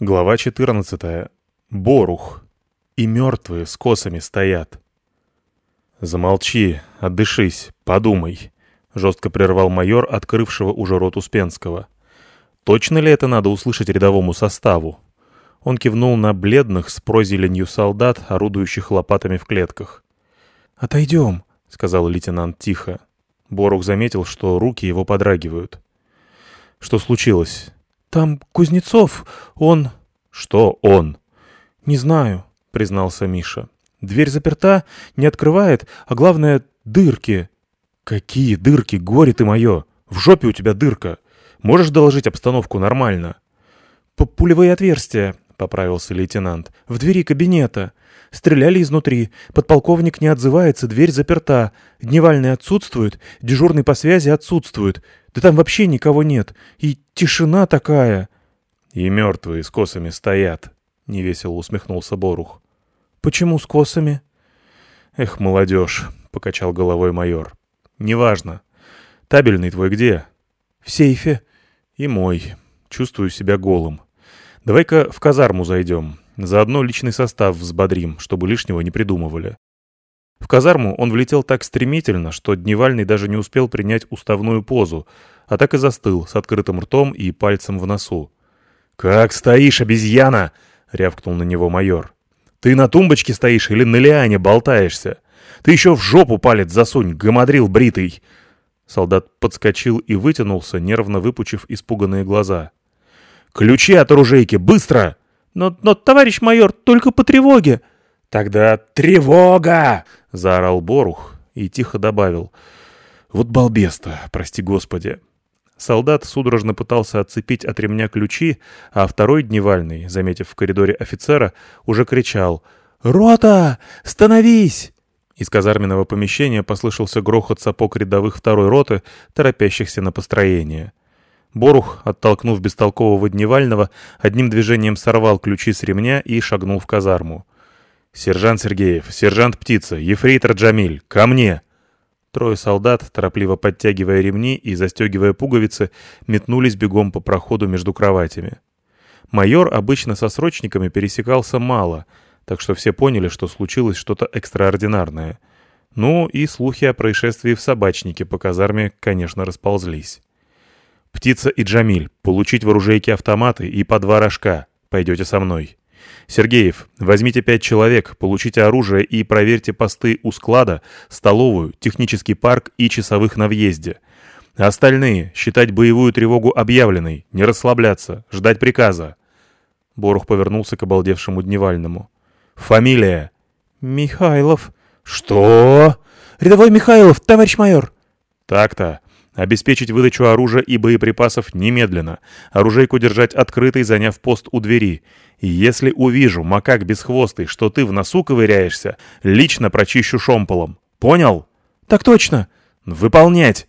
Глава 14. Борух. И мертвые с косами стоят. «Замолчи, отдышись, подумай», — жестко прервал майор, открывшего уже рот Успенского. «Точно ли это надо услышать рядовому составу?» Он кивнул на бледных с прозеленью солдат, орудующих лопатами в клетках. «Отойдем», — сказал лейтенант тихо. Борух заметил, что руки его подрагивают. «Что случилось?» «Там Кузнецов, он...» «Что он?» «Не знаю», — признался Миша. «Дверь заперта, не открывает, а главное — дырки». «Какие дырки, горе ты мое! В жопе у тебя дырка! Можешь доложить обстановку нормально?» «Пулевые отверстия», — поправился лейтенант. «В двери кабинета. Стреляли изнутри. Подполковник не отзывается, дверь заперта. Дневальный отсутствует, дежурный по связи отсутствует. Да там вообще никого нет. И тишина такая. И мертвые с косами стоят, — невесело усмехнулся Борух. Почему с косами? Эх, молодежь, — покачал головой майор. Неважно. Табельный твой где? В сейфе. И мой. Чувствую себя голым. Давай-ка в казарму зайдем. Заодно личный состав взбодрим, чтобы лишнего не придумывали. В казарму он влетел так стремительно, что Дневальный даже не успел принять уставную позу, а так и застыл с открытым ртом и пальцем в носу. «Как стоишь, обезьяна!» — рявкнул на него майор. «Ты на тумбочке стоишь или на лиане болтаешься? Ты еще в жопу палец засунь, гамадрил бритый!» Солдат подскочил и вытянулся, нервно выпучив испуганные глаза. «Ключи от оружейки, быстро!» «Но, но, товарищ майор, только по тревоге!» «Тогда тревога!» — заорал Борух и тихо добавил. «Вот балбес-то, прости господи!» Солдат судорожно пытался отцепить от ремня ключи, а второй дневальный, заметив в коридоре офицера, уже кричал «Рота! Становись!» Из казарменного помещения послышался грохот сапог рядовых второй роты, торопящихся на построение. Борух, оттолкнув бестолкового дневального, одним движением сорвал ключи с ремня и шагнул в казарму. «Сержант Сергеев, сержант Птица, ефрейтор Джамиль, ко мне!» Трое солдат, торопливо подтягивая ремни и застегивая пуговицы, метнулись бегом по проходу между кроватями. Майор обычно со срочниками пересекался мало, так что все поняли, что случилось что-то экстраординарное. Ну и слухи о происшествии в собачнике по казарме, конечно, расползлись. «Птица и Джамиль, получить в оружейке автоматы и по два рожка. Пойдете со мной». «Сергеев, возьмите пять человек, получите оружие и проверьте посты у склада, столовую, технический парк и часовых на въезде. Остальные — считать боевую тревогу объявленной, не расслабляться, ждать приказа». Борух повернулся к обалдевшему Дневальному. «Фамилия?» «Михайлов». «Что?» «Рядовой Михайлов, товарищ майор». «Так-то. Обеспечить выдачу оружия и боеприпасов немедленно. Оружейку держать открытой, заняв пост у двери. И если увижу, макак бесхвостый, что ты в носу ковыряешься, лично прочищу шомполом. Понял? Так точно. Выполнять.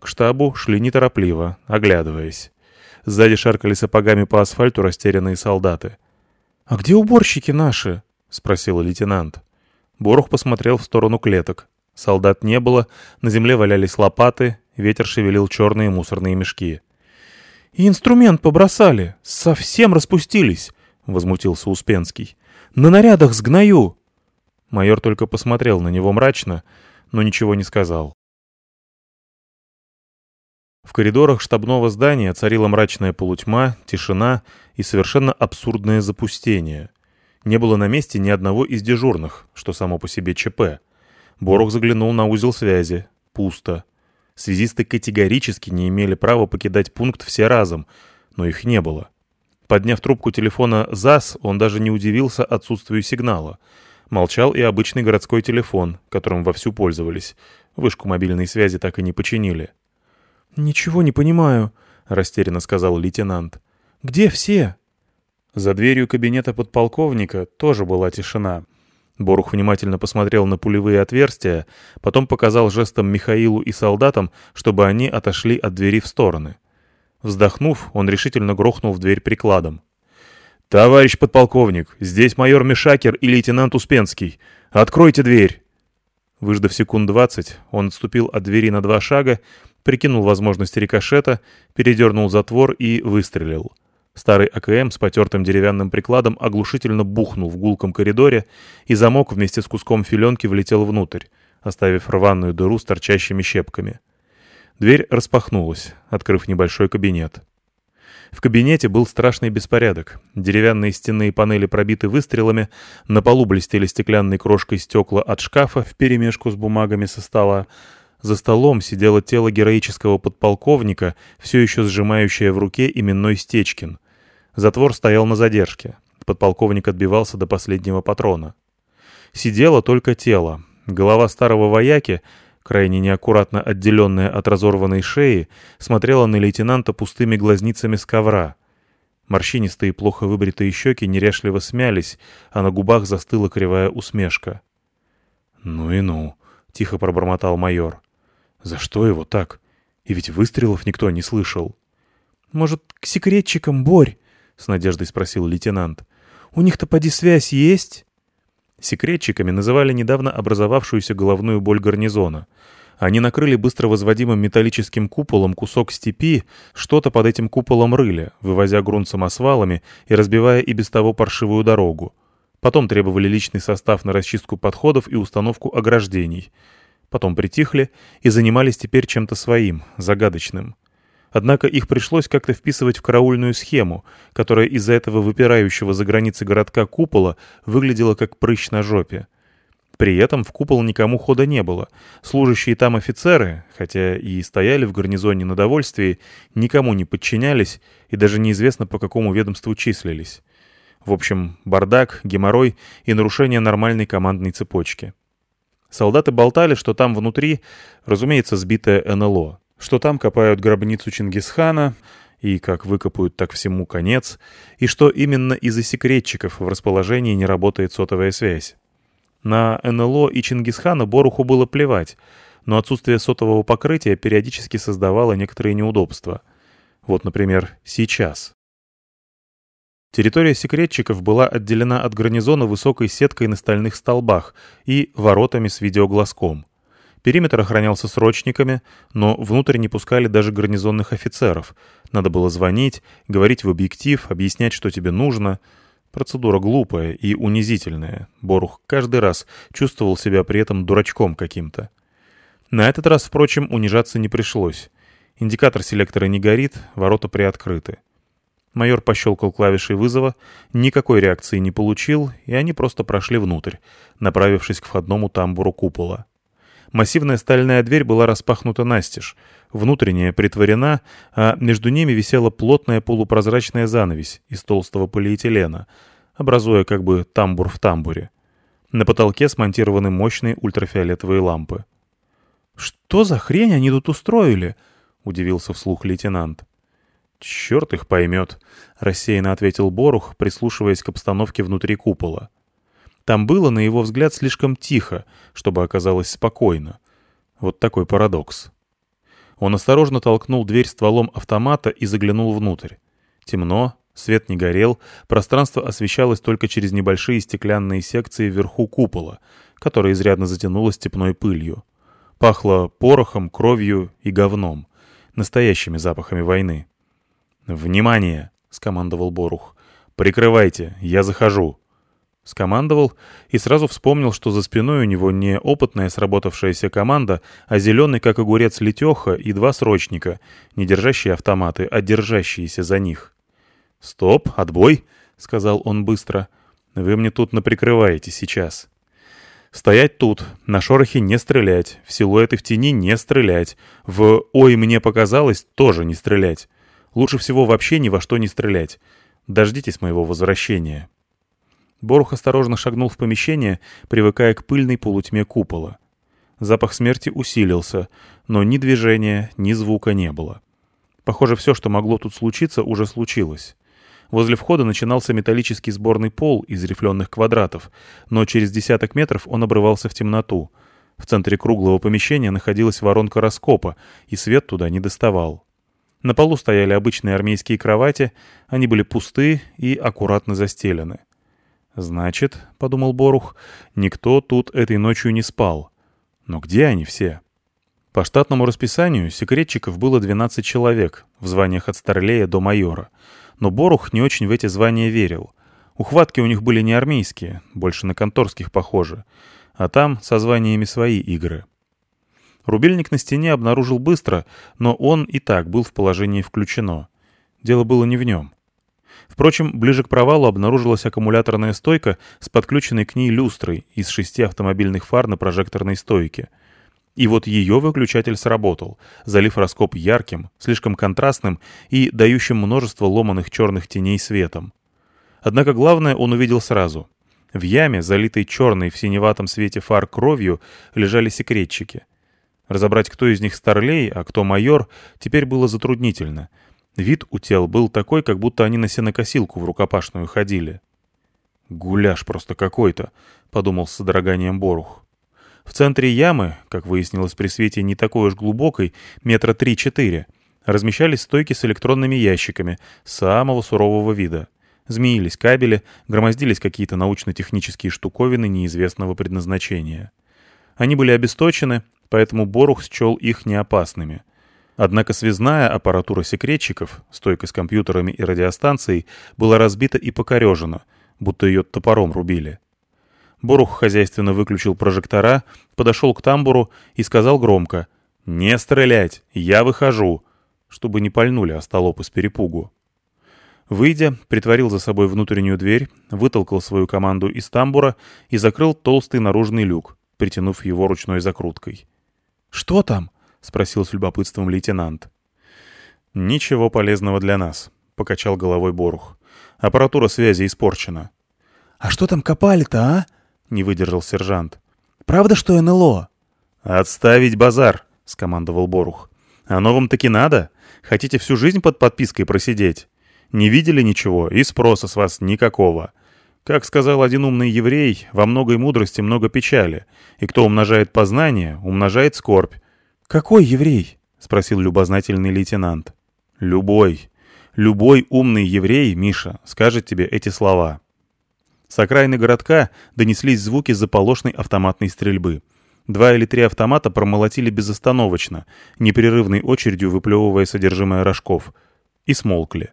К штабу шли неторопливо, оглядываясь. Сзади шаркали сапогами по асфальту растерянные солдаты. «А где уборщики наши?» — спросил лейтенант. Борух посмотрел в сторону клеток. Солдат не было, на земле валялись лопаты, ветер шевелил черные мусорные мешки. «И инструмент побросали, совсем распустились», — возмутился Успенский. «На нарядах сгною». Майор только посмотрел на него мрачно, но ничего не сказал. В коридорах штабного здания царила мрачная полутьма, тишина и совершенно абсурдное запустение. Не было на месте ни одного из дежурных, что само по себе ЧП. Борух заглянул на узел связи. Пусто. Связисты категорически не имели права покидать пункт все разом, но их не было. Подняв трубку телефона ЗАС, он даже не удивился отсутствию сигнала. Молчал и обычный городской телефон, которым вовсю пользовались. Вышку мобильной связи так и не починили. «Ничего не понимаю», — растерянно сказал лейтенант. «Где все?» За дверью кабинета подполковника тоже была тишина. Борух внимательно посмотрел на пулевые отверстия, потом показал жестом Михаилу и солдатам, чтобы они отошли от двери в стороны. Вздохнув, он решительно грохнул в дверь прикладом. «Товарищ подполковник, здесь майор Мишакер и лейтенант Успенский. Откройте дверь!» Выждав секунд двадцать, он отступил от двери на два шага, прикинул возможность рикошета, передернул затвор и выстрелил. Старый АКМ с потертым деревянным прикладом оглушительно бухнул в гулком коридоре, и замок вместе с куском филенки влетел внутрь, оставив рваную дыру с торчащими щепками. Дверь распахнулась, открыв небольшой кабинет. В кабинете был страшный беспорядок. Деревянные стенные панели пробиты выстрелами, на полу блестели стеклянной крошкой стекла от шкафа вперемешку с бумагами со стола. За столом сидело тело героического подполковника, все еще сжимающее в руке именной Стечкин. Затвор стоял на задержке. Подполковник отбивался до последнего патрона. Сидело только тело. Голова старого вояки — крайне неаккуратно отделенная от разорванной шеи, смотрела на лейтенанта пустыми глазницами с ковра. Морщинистые плохо выбритые щеки неряшливо смялись, а на губах застыла кривая усмешка. «Ну и ну», — тихо пробормотал майор. «За что его так? И ведь выстрелов никто не слышал». «Может, к секретчикам, Борь?» — с надеждой спросил лейтенант. «У них-то поди связь есть?» Секретчиками называли недавно образовавшуюся головную боль гарнизона. Они накрыли быстро возводимым металлическим куполом кусок степи, что-то под этим куполом рыли, вывозя грунт самосвалами и разбивая и без того паршивую дорогу. Потом требовали личный состав на расчистку подходов и установку ограждений. Потом притихли и занимались теперь чем-то своим, загадочным. Однако их пришлось как-то вписывать в караульную схему, которая из-за этого выпирающего за границы городка купола выглядела как прыщ на жопе. При этом в купол никому хода не было. Служащие там офицеры, хотя и стояли в гарнизоне на довольствии, никому не подчинялись и даже неизвестно по какому ведомству числились. В общем, бардак, геморрой и нарушение нормальной командной цепочки. Солдаты болтали, что там внутри, разумеется, сбитое НЛО что там копают гробницу Чингисхана, и как выкопают, так всему конец, и что именно из-за секретчиков в расположении не работает сотовая связь. На НЛО и Чингисхана Боруху было плевать, но отсутствие сотового покрытия периодически создавало некоторые неудобства. Вот, например, сейчас. Территория секретчиков была отделена от гарнизона высокой сеткой на стальных столбах и воротами с видеоглазком. Периметр охранялся срочниками, но внутрь не пускали даже гарнизонных офицеров. Надо было звонить, говорить в объектив, объяснять, что тебе нужно. Процедура глупая и унизительная. Борух каждый раз чувствовал себя при этом дурачком каким-то. На этот раз, впрочем, унижаться не пришлось. Индикатор селектора не горит, ворота приоткрыты. Майор пощелкал клавишей вызова, никакой реакции не получил, и они просто прошли внутрь, направившись к входному тамбуру купола. Массивная стальная дверь была распахнута настежь, внутренняя притворена, а между ними висела плотная полупрозрачная занавесь из толстого полиэтилена, образуя как бы тамбур в тамбуре. На потолке смонтированы мощные ультрафиолетовые лампы. «Что за хрень они тут устроили?» — удивился вслух лейтенант. «Черт их поймет», — рассеянно ответил Борух, прислушиваясь к обстановке внутри купола. Там было, на его взгляд, слишком тихо, чтобы оказалось спокойно. Вот такой парадокс. Он осторожно толкнул дверь стволом автомата и заглянул внутрь. Темно, свет не горел, пространство освещалось только через небольшие стеклянные секции вверху купола, которая изрядно затянулась степной пылью. Пахло порохом, кровью и говном, настоящими запахами войны. «Внимание!» — скомандовал Борух. «Прикрывайте, я захожу». Скомандовал и сразу вспомнил, что за спиной у него не опытная сработавшаяся команда, а зеленый, как огурец, летеха и два срочника, не держащие автоматы, а держащиеся за них. «Стоп, отбой!» — сказал он быстро. «Вы мне тут наприкрываете сейчас». «Стоять тут, на шорохе не стрелять, в силуэты в тени не стрелять, в «ой, мне показалось» тоже не стрелять. Лучше всего вообще ни во что не стрелять. Дождитесь моего возвращения». Борух осторожно шагнул в помещение, привыкая к пыльной полутьме купола. Запах смерти усилился, но ни движения, ни звука не было. Похоже, все, что могло тут случиться, уже случилось. Возле входа начинался металлический сборный пол из рифленых квадратов, но через десяток метров он обрывался в темноту. В центре круглого помещения находилась воронка раскопа, и свет туда не доставал. На полу стояли обычные армейские кровати, они были пусты и аккуратно застелены. «Значит, — подумал Борух, — никто тут этой ночью не спал. Но где они все?» По штатному расписанию секретчиков было 12 человек в званиях от старлея до майора. Но Борух не очень в эти звания верил. Ухватки у них были не армейские, больше на конторских похожи. А там со званиями свои игры. Рубильник на стене обнаружил быстро, но он и так был в положении включено. Дело было не в нем. Впрочем, ближе к провалу обнаружилась аккумуляторная стойка с подключенной к ней люстрой из шести автомобильных фар на прожекторной стойке — и вот ее выключатель сработал, залив раскоп ярким, слишком контрастным и дающим множество ломаных черных теней светом. Однако главное он увидел сразу. В яме, залитой черной в синеватом свете фар кровью, лежали секретчики. Разобрать, кто из них старлей, а кто майор, теперь было затруднительно. Вид у тел был такой, как будто они на сенокосилку в рукопашную ходили. «Гуляш просто какой-то», — подумал с содроганием Борух. В центре ямы, как выяснилось при свете не такой уж глубокой, метра три-четыре, размещались стойки с электронными ящиками самого сурового вида. Змеились кабели, громоздились какие-то научно-технические штуковины неизвестного предназначения. Они были обесточены, поэтому Борух счел их неопасными. Однако связная аппаратура секретчиков, стойка с компьютерами и радиостанцией, была разбита и покорежена, будто ее топором рубили. Борух хозяйственно выключил прожектора, подошел к тамбуру и сказал громко «Не стрелять! Я выхожу!» чтобы не пальнули остолопы с перепугу. Выйдя, притворил за собой внутреннюю дверь, вытолкал свою команду из тамбура и закрыл толстый наружный люк, притянув его ручной закруткой. «Что там?» — спросил с любопытством лейтенант. «Ничего полезного для нас», — покачал головой Борух. «Аппаратура связи испорчена». «А что там копали-то, а?» — не выдержал сержант. «Правда, что НЛО?» «Отставить базар!» — скомандовал Борух. «А новым таки надо? Хотите всю жизнь под подпиской просидеть? Не видели ничего, и спроса с вас никакого. Как сказал один умный еврей, во многой мудрости много печали, и кто умножает познание, умножает скорбь». «Какой еврей?» — спросил любознательный лейтенант. «Любой. Любой умный еврей, Миша, скажет тебе эти слова». С окраины городка донеслись звуки заполошной автоматной стрельбы. Два или три автомата промолотили безостановочно, непрерывной очередью выплевывая содержимое рожков. И смолкли.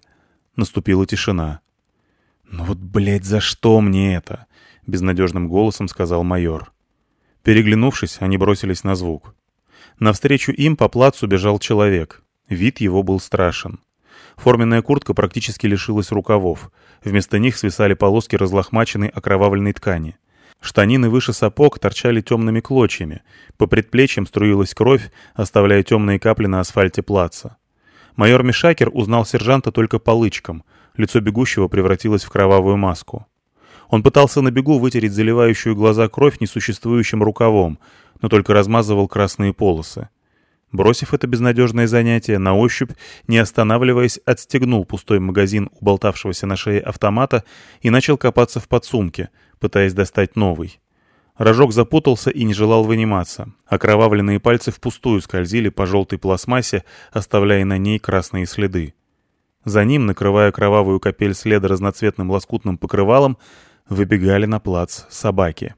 Наступила тишина. «Ну вот, блядь, за что мне это?» — безнадежным голосом сказал майор. Переглянувшись, они бросились на звук. Навстречу им по плацу бежал человек. Вид его был страшен. Форменная куртка практически лишилась рукавов. Вместо них свисали полоски разлохмаченной окровавленной ткани. Штанины выше сапог торчали темными клочьями. По предплечьям струилась кровь, оставляя темные капли на асфальте плаца. Майор Мишакер узнал сержанта только по лычкам. Лицо бегущего превратилось в кровавую маску. Он пытался на бегу вытереть заливающую глаза кровь несуществующим рукавом, но только размазывал красные полосы. Бросив это безнадежное занятие, на ощупь, не останавливаясь, отстегнул пустой магазин у болтавшегося на шее автомата и начал копаться в подсумке, пытаясь достать новый. Рожок запутался и не желал выниматься. Окровавленные пальцы впустую скользили по желтой пластмассе, оставляя на ней красные следы. За ним, накрывая кровавую капель следа разноцветным лоскутным покрывалом, выбегали на плац собаки.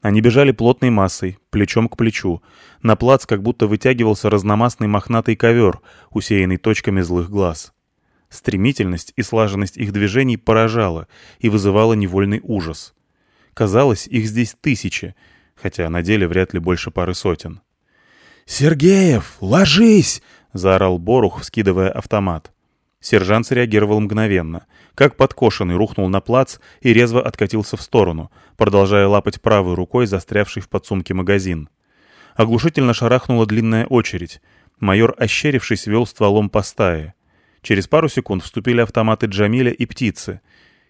Они бежали плотной массой, плечом к плечу. На плац как будто вытягивался разномастный мохнатый ковер, усеянный точками злых глаз. Стремительность и слаженность их движений поражала и вызывала невольный ужас. Казалось, их здесь тысячи, хотя на деле вряд ли больше пары сотен. «Сергеев, ложись!» — заорал Борух, вскидывая автомат. Сержант среагировал мгновенно. Как подкошенный рухнул на плац и резво откатился в сторону, продолжая лапать правой рукой застрявший в подсумке магазин. Оглушительно шарахнула длинная очередь. Майор, ощерившись, вел стволом по стае. Через пару секунд вступили автоматы Джамиля и птицы.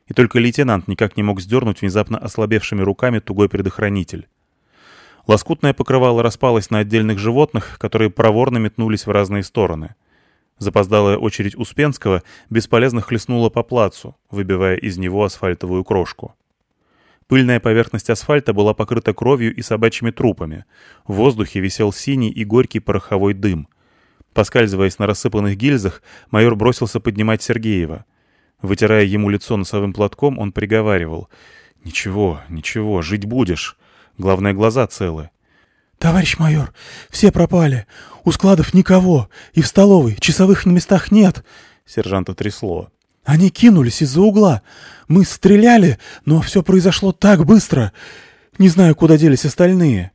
И только лейтенант никак не мог сдернуть внезапно ослабевшими руками тугой предохранитель. Лоскутное покрывало распалось на отдельных животных, которые проворно метнулись в разные стороны — Запоздалая очередь Успенского бесполезно хлестнула по плацу, выбивая из него асфальтовую крошку. Пыльная поверхность асфальта была покрыта кровью и собачьими трупами. В воздухе висел синий и горький пороховой дым. Поскальзываясь на рассыпанных гильзах, майор бросился поднимать Сергеева. Вытирая ему лицо носовым платком, он приговаривал. «Ничего, ничего, жить будешь. Главное, глаза целы». «Товарищ майор, все пропали. У складов никого. И в столовой часовых на местах нет». Сержанта трясло. «Они кинулись из-за угла. Мы стреляли, но все произошло так быстро. Не знаю, куда делись остальные».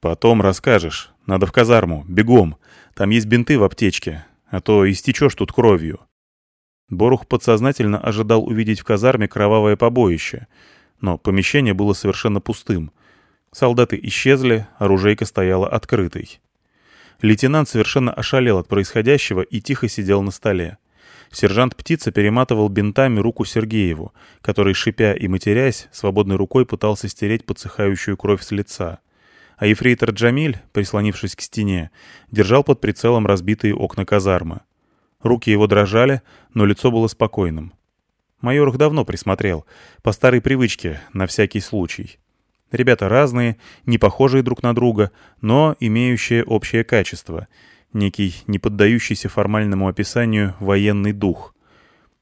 «Потом расскажешь. Надо в казарму. Бегом. Там есть бинты в аптечке. А то истечешь тут кровью». Борух подсознательно ожидал увидеть в казарме кровавое побоище. Но помещение было совершенно пустым — Солдаты исчезли, оружейка стояла открытой. Лейтенант совершенно ошалел от происходящего и тихо сидел на столе. Сержант Птица перематывал бинтами руку Сергееву, который, шипя и матерясь, свободной рукой пытался стереть подсыхающую кровь с лица. А ефрейтор Джамиль, прислонившись к стене, держал под прицелом разбитые окна казармы. Руки его дрожали, но лицо было спокойным. Майор их давно присмотрел, по старой привычке, на всякий случай. Ребята разные, не похожие друг на друга, но имеющие общее качество. Некий, не поддающийся формальному описанию, военный дух.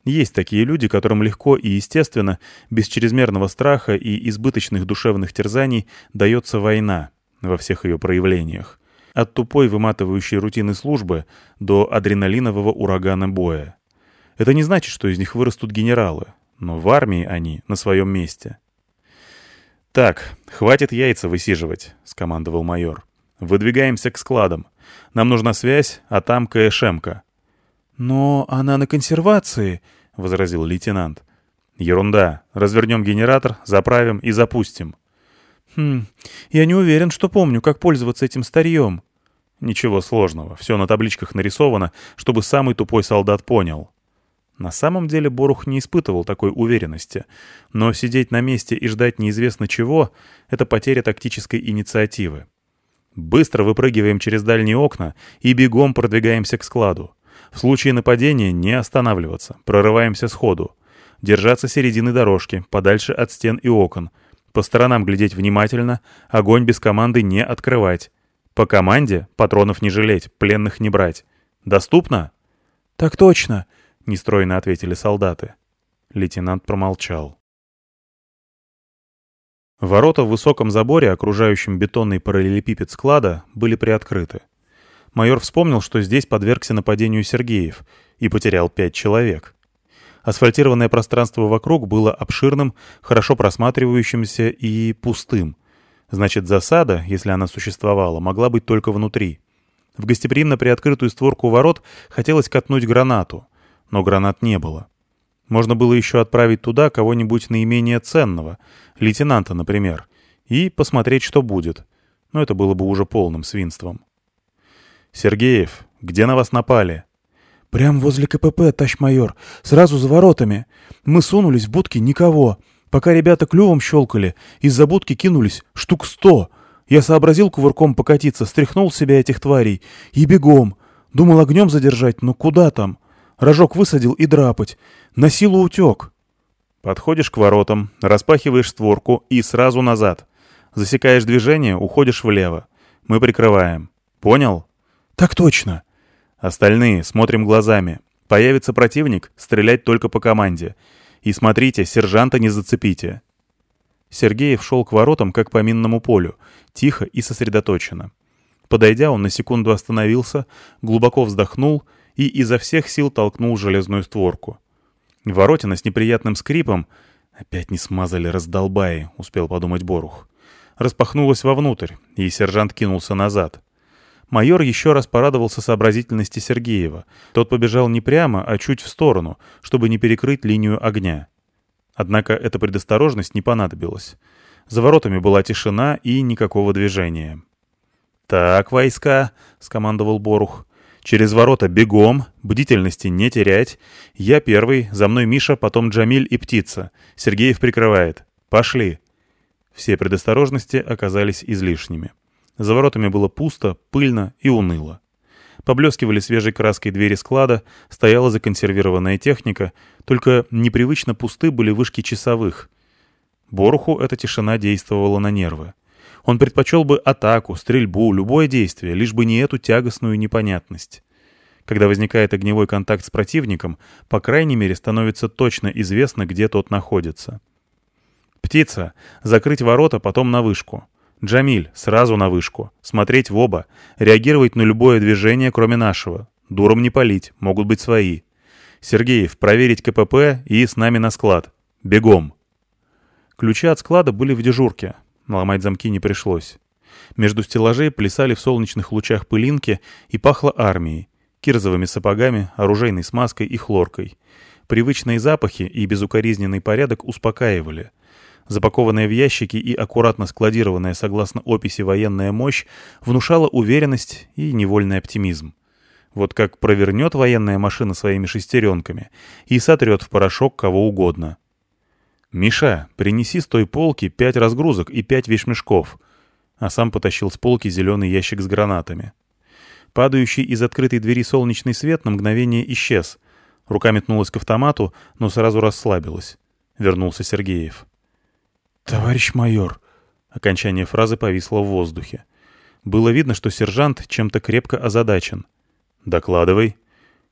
Есть такие люди, которым легко и естественно, без чрезмерного страха и избыточных душевных терзаний, дается война во всех ее проявлениях. От тупой выматывающей рутины службы до адреналинового урагана боя. Это не значит, что из них вырастут генералы, но в армии они на своем месте. «Так, хватит яйца высиживать», — скомандовал майор. «Выдвигаемся к складам. Нам нужна связь, а там КШМка». «Но она на консервации», — возразил лейтенант. «Ерунда. Развернем генератор, заправим и запустим». «Хм, я не уверен, что помню, как пользоваться этим старьем». «Ничего сложного. Все на табличках нарисовано, чтобы самый тупой солдат понял». На самом деле Борух не испытывал такой уверенности, но сидеть на месте и ждать неизвестно чего — это потеря тактической инициативы. Быстро выпрыгиваем через дальние окна и бегом продвигаемся к складу. В случае нападения не останавливаться, прорываемся сходу. Держаться середины дорожки, подальше от стен и окон. По сторонам глядеть внимательно, огонь без команды не открывать. По команде патронов не жалеть, пленных не брать. Доступно? «Так точно!» — нестройно ответили солдаты. Лейтенант промолчал. Ворота в высоком заборе, окружающем бетонный параллелепипед склада, были приоткрыты. Майор вспомнил, что здесь подвергся нападению Сергеев и потерял пять человек. Асфальтированное пространство вокруг было обширным, хорошо просматривающимся и пустым. Значит, засада, если она существовала, могла быть только внутри. В гостеприимно приоткрытую створку ворот хотелось катнуть гранату но гранат не было. Можно было еще отправить туда кого-нибудь наименее ценного, лейтенанта, например, и посмотреть, что будет. Но это было бы уже полным свинством. «Сергеев, где на вас напали?» «Прям возле КПП, тащ майор, сразу за воротами. Мы сунулись в будки, никого. Пока ребята клювом щелкали, из-за будки кинулись штук сто. Я сообразил кувырком покатиться, стряхнул себя этих тварей и бегом. Думал огнем задержать, но куда там? Рожок высадил и драпать. На силу утек. Подходишь к воротам, распахиваешь створку и сразу назад. Засекаешь движение, уходишь влево. Мы прикрываем. Понял? Так точно. Остальные смотрим глазами. Появится противник, стрелять только по команде. И смотрите, сержанта не зацепите. Сергеев шел к воротам, как по минному полю, тихо и сосредоточенно. Подойдя, он на секунду остановился, глубоко вздохнул — и изо всех сил толкнул железную створку. Воротина с неприятным скрипом «Опять не смазали раздолбаи», — успел подумать Борух. Распахнулась вовнутрь, и сержант кинулся назад. Майор еще раз порадовался сообразительности Сергеева. Тот побежал не прямо, а чуть в сторону, чтобы не перекрыть линию огня. Однако эта предосторожность не понадобилась. За воротами была тишина и никакого движения. «Так, войска», — скомандовал Борух. Через ворота бегом, бдительности не терять. Я первый, за мной Миша, потом Джамиль и Птица. Сергеев прикрывает. Пошли. Все предосторожности оказались излишними. За воротами было пусто, пыльно и уныло. Поблескивали свежей краской двери склада, стояла законсервированная техника, только непривычно пусты были вышки часовых. Боруху эта тишина действовала на нервы. Он предпочел бы атаку, стрельбу, любое действие, лишь бы не эту тягостную непонятность. Когда возникает огневой контакт с противником, по крайней мере становится точно известно, где тот находится. «Птица! Закрыть ворота, потом на вышку. Джамиль, сразу на вышку. Смотреть в оба. Реагировать на любое движение, кроме нашего. Дуром не палить, могут быть свои. Сергеев, проверить КПП и с нами на склад. Бегом. Ключи от склада были в дежурке. Ломать замки не пришлось. Между стеллажей плясали в солнечных лучах пылинки и пахло армией, кирзовыми сапогами, оружейной смазкой и хлоркой. Привычные запахи и безукоризненный порядок успокаивали — Запакованная в ящики и аккуратно складированная согласно описи военная мощь внушала уверенность и невольный оптимизм. Вот как провернет военная машина своими шестеренками и сотрет в порошок кого угодно. «Миша, принеси с той полки пять разгрузок и пять вещмешков», а сам потащил с полки зеленый ящик с гранатами. Падающий из открытой двери солнечный свет на мгновение исчез. Рука метнулась к автомату, но сразу расслабилась. Вернулся Сергеев. «Товарищ майор!» Окончание фразы повисло в воздухе. Было видно, что сержант чем-то крепко озадачен. «Докладывай».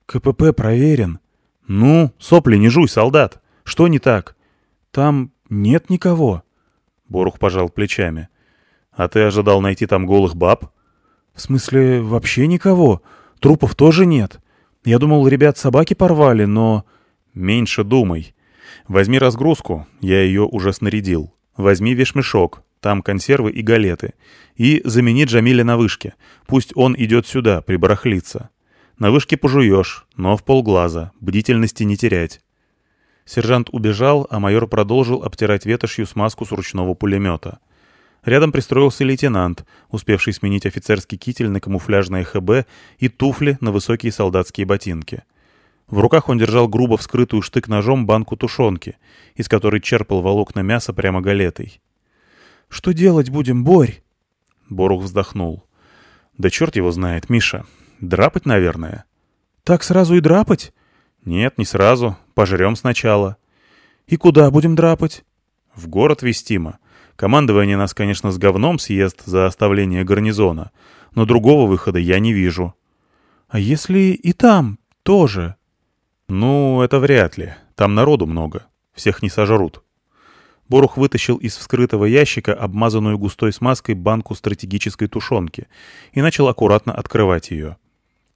«КПП проверен». «Ну, сопли не жуй, солдат! Что не так?» «Там нет никого». Борух пожал плечами. «А ты ожидал найти там голых баб?» «В смысле, вообще никого? Трупов тоже нет. Я думал, ребят собаки порвали, но...» «Меньше думай. Возьми разгрузку, я ее уже снарядил. Возьми вешмешок, там консервы и галеты. И замени Джамиля на вышке. Пусть он идет сюда, прибарахлиться. На вышке пожуешь, но в полглаза, бдительности не терять. Сержант убежал, а майор продолжил обтирать ветошью смазку с ручного пулемета. Рядом пристроился лейтенант, успевший сменить офицерский китель на камуфляжное ХБ и туфли на высокие солдатские ботинки. В руках он держал грубо вскрытую штык-ножом банку тушенки, из которой черпал волокна мяса прямо галетой. «Что делать будем, Борь?» Борух вздохнул. «Да черт его знает, Миша. Драпать, наверное». «Так сразу и драпать?» «Нет, не сразу. Пожрем сначала». «И куда будем драпать?» «В город Вестима. Командование нас, конечно, с говном съест за оставление гарнизона, но другого выхода я не вижу». «А если и там тоже?» «Ну, это вряд ли. Там народу много. Всех не сожрут». Борух вытащил из вскрытого ящика обмазанную густой смазкой банку стратегической тушенки и начал аккуратно открывать ее.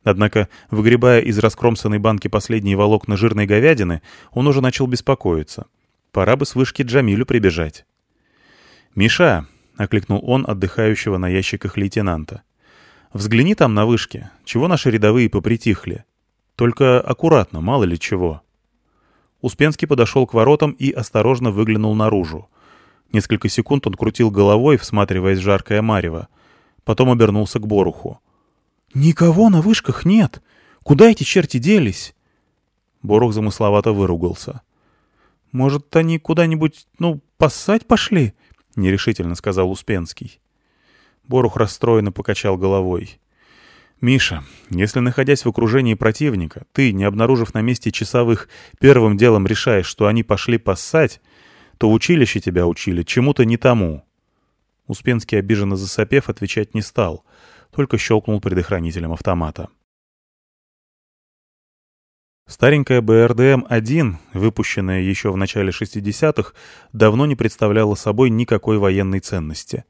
Однако, выгребая из раскромсанной банки последние волокна жирной говядины, он уже начал беспокоиться. Пора бы с вышки Джамилю прибежать. «Миша!» — окликнул он отдыхающего на ящиках лейтенанта. «Взгляни там на вышке. Чего наши рядовые попритихли? Только аккуратно, мало ли чего. Успенский подошел к воротам и осторожно выглянул наружу. Несколько секунд он крутил головой, всматриваясь в жаркое марево. Потом обернулся к Боруху. «Никого на вышках нет! Куда эти черти делись?» Борух замысловато выругался. «Может, они куда-нибудь, ну, поссать пошли?» — нерешительно сказал Успенский. Борух расстроенно покачал головой. «Миша, если, находясь в окружении противника, ты, не обнаружив на месте часовых, первым делом решаешь, что они пошли поссать, то училище тебя учили чему-то не тому». Успенский, обиженно засопев, отвечать не стал, только щелкнул предохранителем автомата. Старенькая БРДМ-1, выпущенная еще в начале 60-х, давно не представляла собой никакой военной ценности.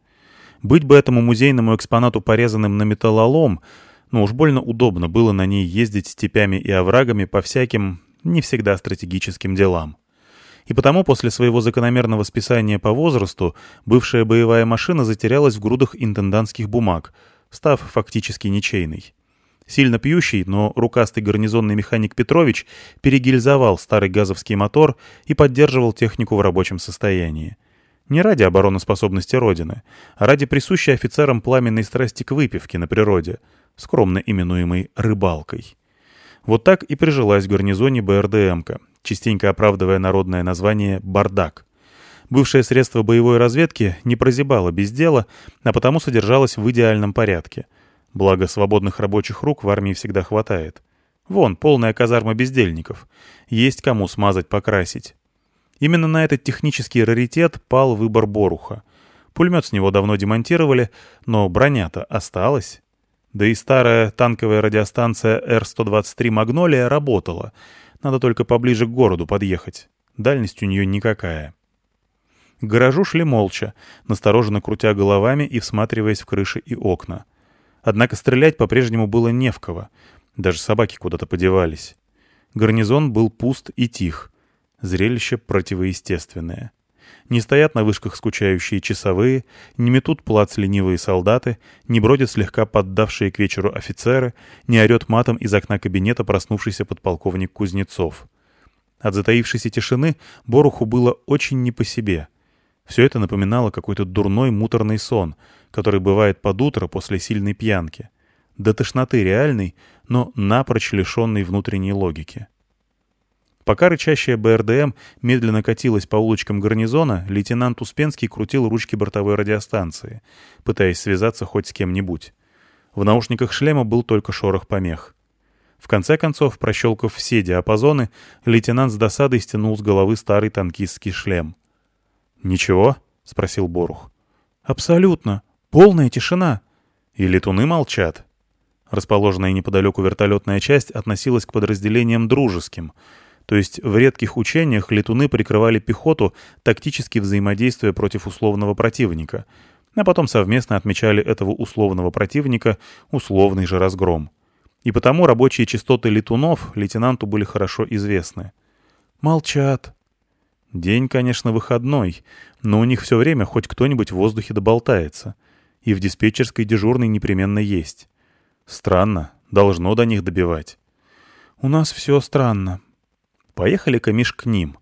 Быть бы этому музейному экспонату порезанным на металлолом — но уж больно удобно было на ней ездить степями и оврагами по всяким, не всегда стратегическим делам. И потому после своего закономерного списания по возрасту бывшая боевая машина затерялась в грудах интендантских бумаг, став фактически ничейной. Сильно пьющий, но рукастый гарнизонный механик Петрович перегильзовал старый газовский мотор и поддерживал технику в рабочем состоянии. Не ради обороноспособности Родины, а ради присущей офицерам пламенной страсти к выпивке на природе — скромно именуемой «рыбалкой». Вот так и прижилась в гарнизоне БРДМка, частенько оправдывая народное название «бардак». Бывшее средство боевой разведки не прозябало без дела, а потому содержалось в идеальном порядке. Благо, свободных рабочих рук в армии всегда хватает. Вон, полная казарма бездельников. Есть кому смазать-покрасить. Именно на этот технический раритет пал выбор Боруха. Пулемет с него давно демонтировали, но броня-то осталась. Да и старая танковая радиостанция Р-123 «Магнолия» работала. Надо только поближе к городу подъехать. Дальность у нее никакая. К гаражу шли молча, настороженно крутя головами и всматриваясь в крыши и окна. Однако стрелять по-прежнему было не в кого. Даже собаки куда-то подевались. Гарнизон был пуст и тих. Зрелище противоестественное. Не стоят на вышках скучающие часовые, не метут плац ленивые солдаты, не бродят слегка поддавшие к вечеру офицеры, не орет матом из окна кабинета проснувшийся подполковник Кузнецов. От затаившейся тишины Боруху было очень не по себе. Все это напоминало какой-то дурной муторный сон, который бывает под утро после сильной пьянки. До тошноты реальный, но напрочь лишенный внутренней логики. Пока рычащая БРДМ медленно катилась по улочкам гарнизона, лейтенант Успенский крутил ручки бортовой радиостанции, пытаясь связаться хоть с кем-нибудь. В наушниках шлема был только шорох помех. В конце концов, прощелкав все диапазоны, лейтенант с досадой стянул с головы старый танкистский шлем. «Ничего?» — спросил Борух. «Абсолютно. Полная тишина». «И летуны молчат». Расположенная неподалеку вертолетная часть относилась к подразделениям дружеским — то есть в редких учениях летуны прикрывали пехоту, тактически взаимодействуя против условного противника, а потом совместно отмечали этого условного противника условный же разгром. И потому рабочие частоты летунов лейтенанту были хорошо известны. «Молчат». День, конечно, выходной, но у них все время хоть кто-нибудь в воздухе доболтается. И в диспетчерской дежурной непременно есть. Странно, должно до них добивать. «У нас все странно», Поехали-ка, Миш, к ним.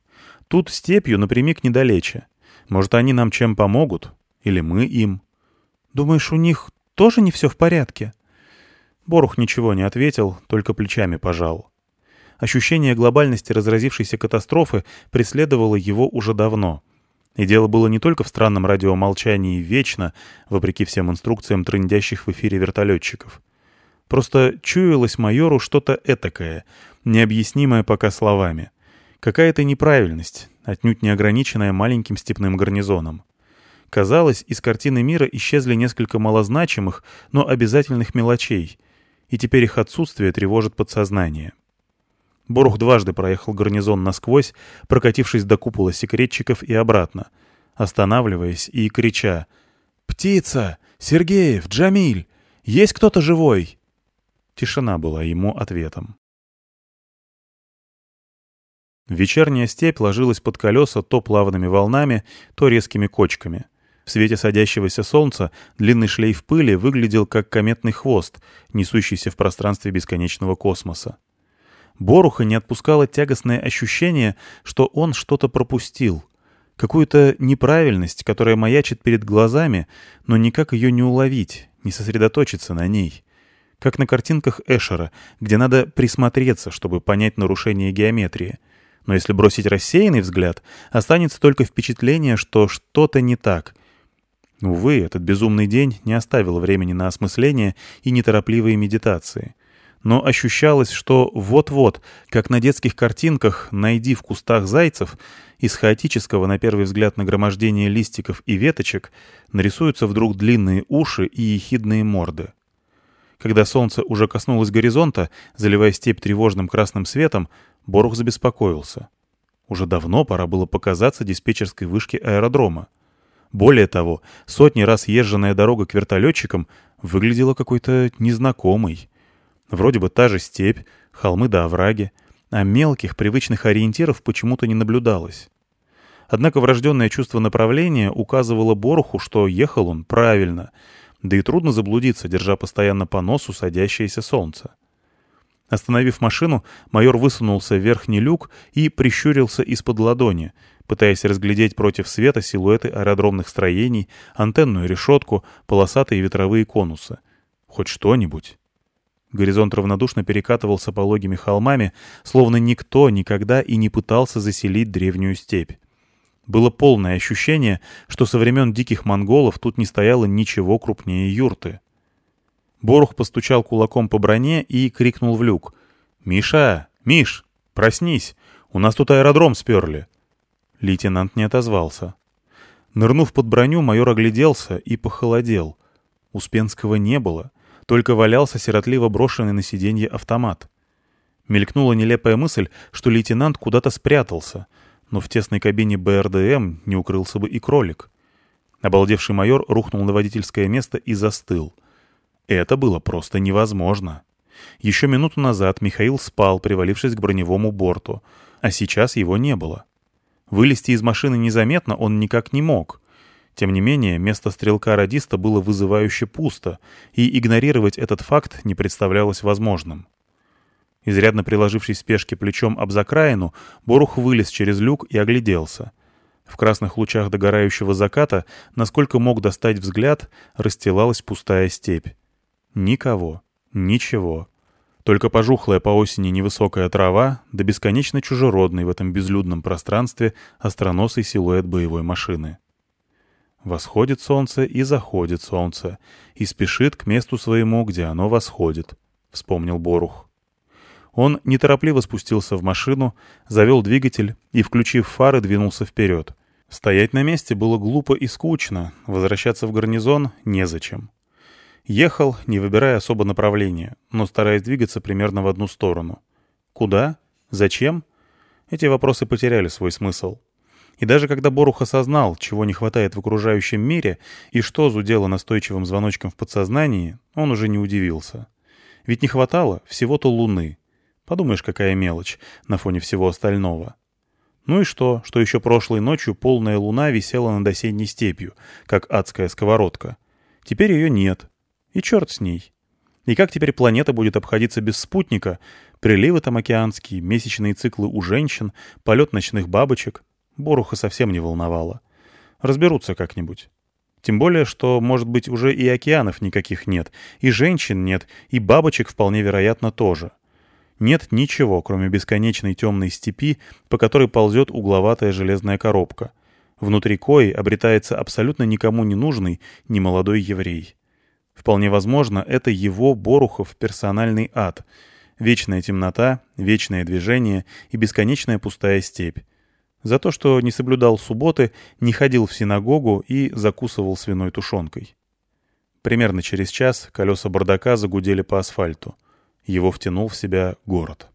Тут степью напрямик недалече. Может, они нам чем помогут? Или мы им? Думаешь, у них тоже не все в порядке?» Борух ничего не ответил, только плечами пожал. Ощущение глобальности разразившейся катастрофы преследовало его уже давно. И дело было не только в странном радиомолчании вечно, вопреки всем инструкциям трындящих в эфире вертолетчиков. Просто чуялось майору что-то этакое, необъяснимое пока словами. Какая-то неправильность, отнюдь не ограниченная маленьким степным гарнизоном. Казалось, из картины мира исчезли несколько малозначимых, но обязательных мелочей, и теперь их отсутствие тревожит подсознание. Борух дважды проехал гарнизон насквозь, прокатившись до купола секретчиков и обратно, останавливаясь и крича «Птица! Сергеев! Джамиль! Есть кто-то живой?» Тишина была ему ответом. Вечерняя степь ложилась под колеса то плавными волнами, то резкими кочками. В свете садящегося солнца длинный шлейф пыли выглядел как кометный хвост, несущийся в пространстве бесконечного космоса. Боруха не отпускало тягостное ощущение, что он что-то пропустил. Какую-то неправильность, которая маячит перед глазами, но никак ее не уловить, не сосредоточиться на ней. Как на картинках Эшера, где надо присмотреться, чтобы понять нарушение геометрии — но если бросить рассеянный взгляд, останется только впечатление, что что-то не так. Увы, этот безумный день не оставил времени на осмысление и неторопливые медитации. Но ощущалось, что вот-вот, как на детских картинках «Найди в кустах зайцев», из хаотического, на первый взгляд, нагромождения листиков и веточек нарисуются вдруг длинные уши и ехидные морды. Когда солнце уже коснулось горизонта, заливая степь тревожным красным светом, Борух забеспокоился. Уже давно пора было показаться диспетчерской вышке аэродрома. Более того, сотни раз езженная дорога к вертолетчикам выглядела какой-то незнакомой. Вроде бы та же степь, холмы да овраги, а мелких привычных ориентиров почему-то не наблюдалось. Однако врожденное чувство направления указывало Боруху, что ехал он правильно, да и трудно заблудиться, держа постоянно по носу садящееся солнце. Остановив машину, майор высунулся в верхний люк и прищурился из-под ладони, пытаясь разглядеть против света силуэты аэродромных строений, антенную решетку, полосатые ветровые конусы. Хоть что-нибудь. Горизонт равнодушно перекатывался пологими холмами, словно никто никогда и не пытался заселить древнюю степь. Было полное ощущение, что со времен диких монголов тут не стояло ничего крупнее юрты. Борух постучал кулаком по броне и крикнул в люк. «Миша! Миш! Проснись! У нас тут аэродром сперли!» Лейтенант не отозвался. Нырнув под броню, майор огляделся и похолодел. Успенского не было, только валялся сиротливо брошенный на сиденье автомат. Мелькнула нелепая мысль, что лейтенант куда-то спрятался, но в тесной кабине БРДМ не укрылся бы и кролик. Обалдевший майор рухнул на водительское место и застыл. Это было просто невозможно. Еще минуту назад Михаил спал, привалившись к броневому борту, а сейчас его не было. Вылезти из машины незаметно он никак не мог. Тем не менее, место стрелка-радиста было вызывающе пусто, и игнорировать этот факт не представлялось возможным. Изрядно приложившись спешке плечом об закраину, Борух вылез через люк и огляделся. В красных лучах догорающего заката, насколько мог достать взгляд, расстилалась пустая степь. Никого. Ничего. Только пожухлая по осени невысокая трава, да бесконечно чужеродный в этом безлюдном пространстве остроносый силуэт боевой машины. Восходит солнце и заходит солнце, и спешит к месту своему, где оно восходит, — вспомнил Борух. Он неторопливо спустился в машину, завел двигатель и, включив фары, двинулся вперед. Стоять на месте было глупо и скучно, возвращаться в гарнизон незачем. Ехал, не выбирая особо направления, но стараясь двигаться примерно в одну сторону. Куда? Зачем? Эти вопросы потеряли свой смысл. И даже когда Борух осознал, чего не хватает в окружающем мире и что зудело настойчивым звоночком в подсознании, он уже не удивился. Ведь не хватало всего-то луны. Подумаешь, какая мелочь на фоне всего остального. Ну и что, что еще прошлой ночью полная луна висела над осенней степью, как адская сковородка. Теперь ее нет, и черт с ней. И как теперь планета будет обходиться без спутника? Приливы там океанские, месячные циклы у женщин, полет ночных бабочек. Боруха совсем не волновало. Разберутся как-нибудь. Тем более, что, может быть, уже и океанов никаких нет, и женщин нет, и бабочек вполне вероятно тоже. Нет ничего, кроме бесконечной темной степи, по которой ползет угловатая железная коробка. Внутри кои обретается абсолютно никому не нужный немолодой еврей. Вполне возможно, это его, Борухов, персональный ад. Вечная темнота, вечное движение и бесконечная пустая степь. За то, что не соблюдал субботы, не ходил в синагогу и закусывал свиной тушенкой. Примерно через час колеса бардака загудели по асфальту. Его втянул в себя город.